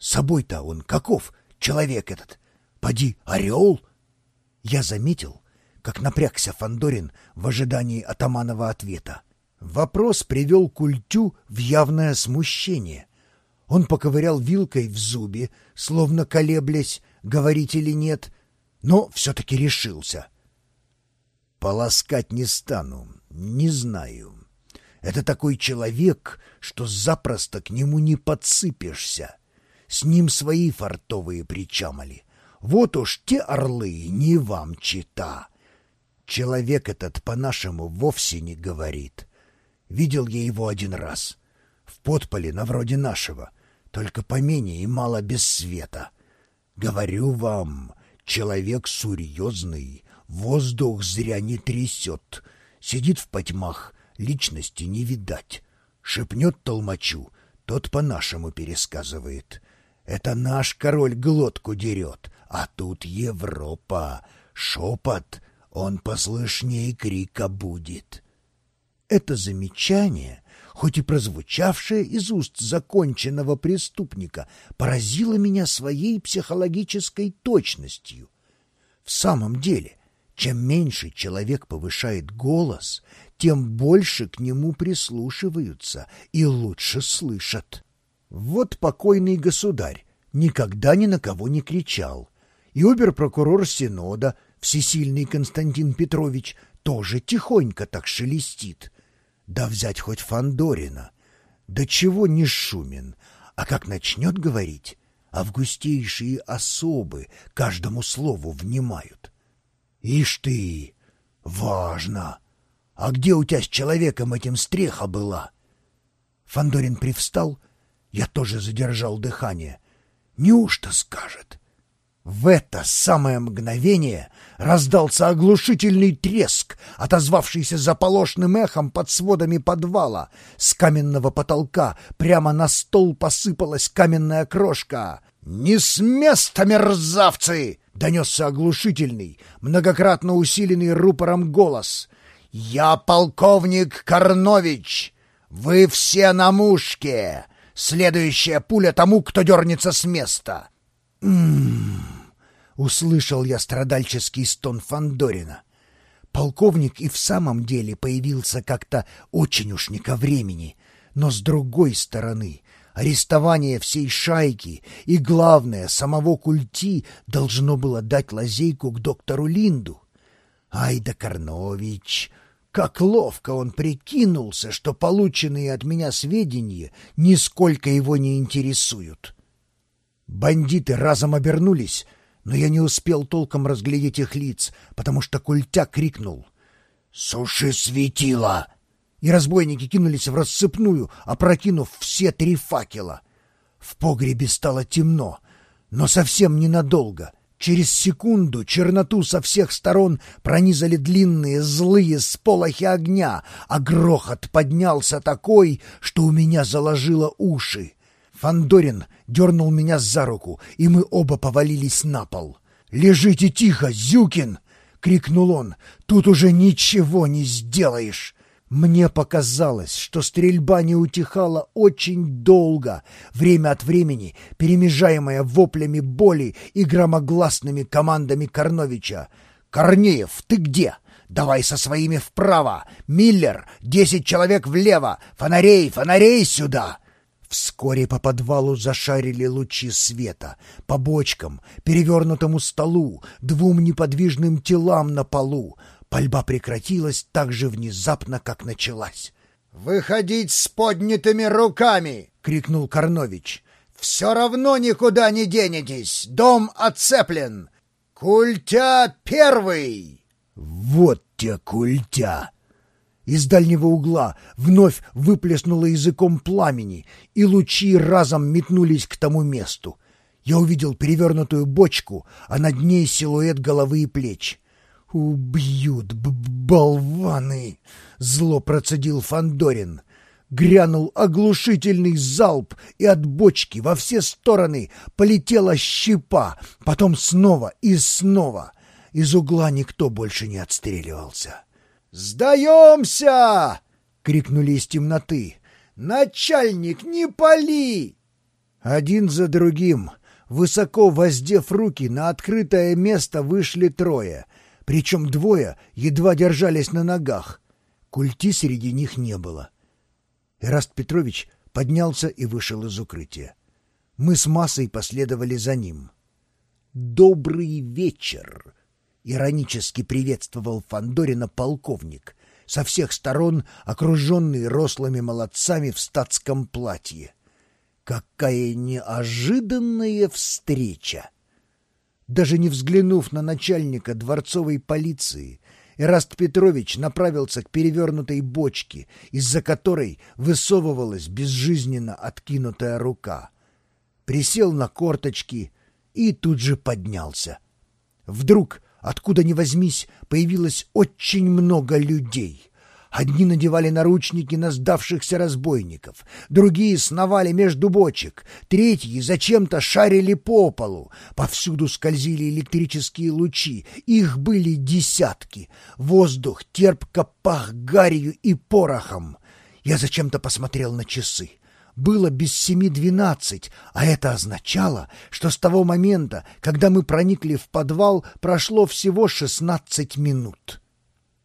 Собой-то он каков, человек этот? Поди, орел? Я заметил, как напрягся Фандорин в ожидании атаманова ответа. Вопрос привел культю в явное смущение. Он поковырял вилкой в зубе, словно колеблясь, говорить или нет, но все-таки решился. «Полоскать не стану, не знаю. Это такой человек, что запросто к нему не подсыпешься. С ним свои фартовые причамали. Вот уж те орлы не вам чита. Человек этот по-нашему вовсе не говорит. Видел я его один раз. В подполе на вроде нашего, только помене и мало без света. Говорю вам, человек серьезный, воздух зря не трясет. Сидит в потьмах, личности не видать. Шепнет толмачу, тот по-нашему пересказывает. Это наш король глотку дерет, а тут Европа. Шепот, он послышнее крика будет. Это замечание, хоть и прозвучавшее из уст законченного преступника, поразило меня своей психологической точностью. В самом деле, чем меньше человек повышает голос, тем больше к нему прислушиваются и лучше слышат. Вот покойный государь никогда ни на кого не кричал, и обер-прокурор Синода, всесильный Константин Петрович, тоже тихонько так шелестит. Да взять хоть Фандорина, да чего не шумен, а как начнет говорить, августейшие особы каждому слову внимают. Ишь ты, важно! А где у тебя с человеком этим стреха была? Фандорин привстал, я тоже задержал дыхание. Неужто скажет? В это самое мгновение раздался оглушительный треск, отозвавшийся заполошным эхом под сводами подвала. С каменного потолка прямо на стол посыпалась каменная крошка. «Не с места, мерзавцы!» — донесся оглушительный, многократно усиленный рупором голос. «Я полковник Корнович! Вы все на мушке! Следующая пуля тому, кто дернется с места!» «М-м-м!» услышал я страдальческий стон Фандорина. Полковник и в самом деле появился как-то очень уж не ко времени, но с другой стороны арестование всей шайки и, главное, самого культи должно было дать лазейку к доктору Линду. Ай да Корнович! Как ловко он прикинулся, что полученные от меня сведения нисколько его не интересуют. Бандиты разом обернулись, но я не успел толком разглядеть их лиц, потому что культя крикнул «Суши светило!» И разбойники кинулись в рассыпную, опрокинув все три факела. В погребе стало темно, но совсем ненадолго — Через секунду черноту со всех сторон пронизали длинные злые сполохи огня, а грохот поднялся такой, что у меня заложило уши. Фандорин дернул меня за руку, и мы оба повалились на пол. «Лежите тихо, Зюкин!» — крикнул он. «Тут уже ничего не сделаешь!» Мне показалось, что стрельба не утихала очень долго, время от времени перемежаемая воплями боли и громогласными командами Корновича. «Корнеев, ты где? Давай со своими вправо! Миллер, десять человек влево! Фонарей, фонарей сюда!» Вскоре по подвалу зашарили лучи света, по бочкам, перевернутому столу, двум неподвижным телам на полу. Пальба прекратилась так же внезапно, как началась. «Выходить с поднятыми руками!» — крикнул Корнович. «Все равно никуда не денетесь! Дом оцеплен! Культя первый!» «Вот те культя!» Из дальнего угла вновь выплеснуло языком пламени, и лучи разом метнулись к тому месту. Я увидел перевернутую бочку, а над ней силуэт головы и плеч. «Убьют, болваны!» — зло процедил Фандорин. Грянул оглушительный залп, и от бочки во все стороны полетела щепа, потом снова и снова. Из угла никто больше не отстреливался. «Сдаемся!» — крикнули из темноты. «Начальник, не пали!» Один за другим, высоко воздев руки, на открытое место вышли трое, причем двое едва держались на ногах. Культи среди них не было. Эраст Петрович поднялся и вышел из укрытия. Мы с массой последовали за ним. «Добрый вечер!» — иронически приветствовал Фандорина полковник, со всех сторон окруженный рослыми молодцами в статском платье. Какая неожиданная встреча! Даже не взглянув на начальника дворцовой полиции, Эраст Петрович направился к перевернутой бочке, из-за которой высовывалась безжизненно откинутая рука. Присел на корточки и тут же поднялся. Вдруг, откуда ни возьмись, появилось очень много людей. Одни надевали наручники на сдавшихся разбойников, другие сновали между бочек, третьи зачем-то шарили по полу. Повсюду скользили электрические лучи, их были десятки. Воздух терпко пах гарью и порохом. Я зачем-то посмотрел на часы. Было без семи двенадцать, а это означало, что с того момента, когда мы проникли в подвал, прошло всего шестнадцать минут.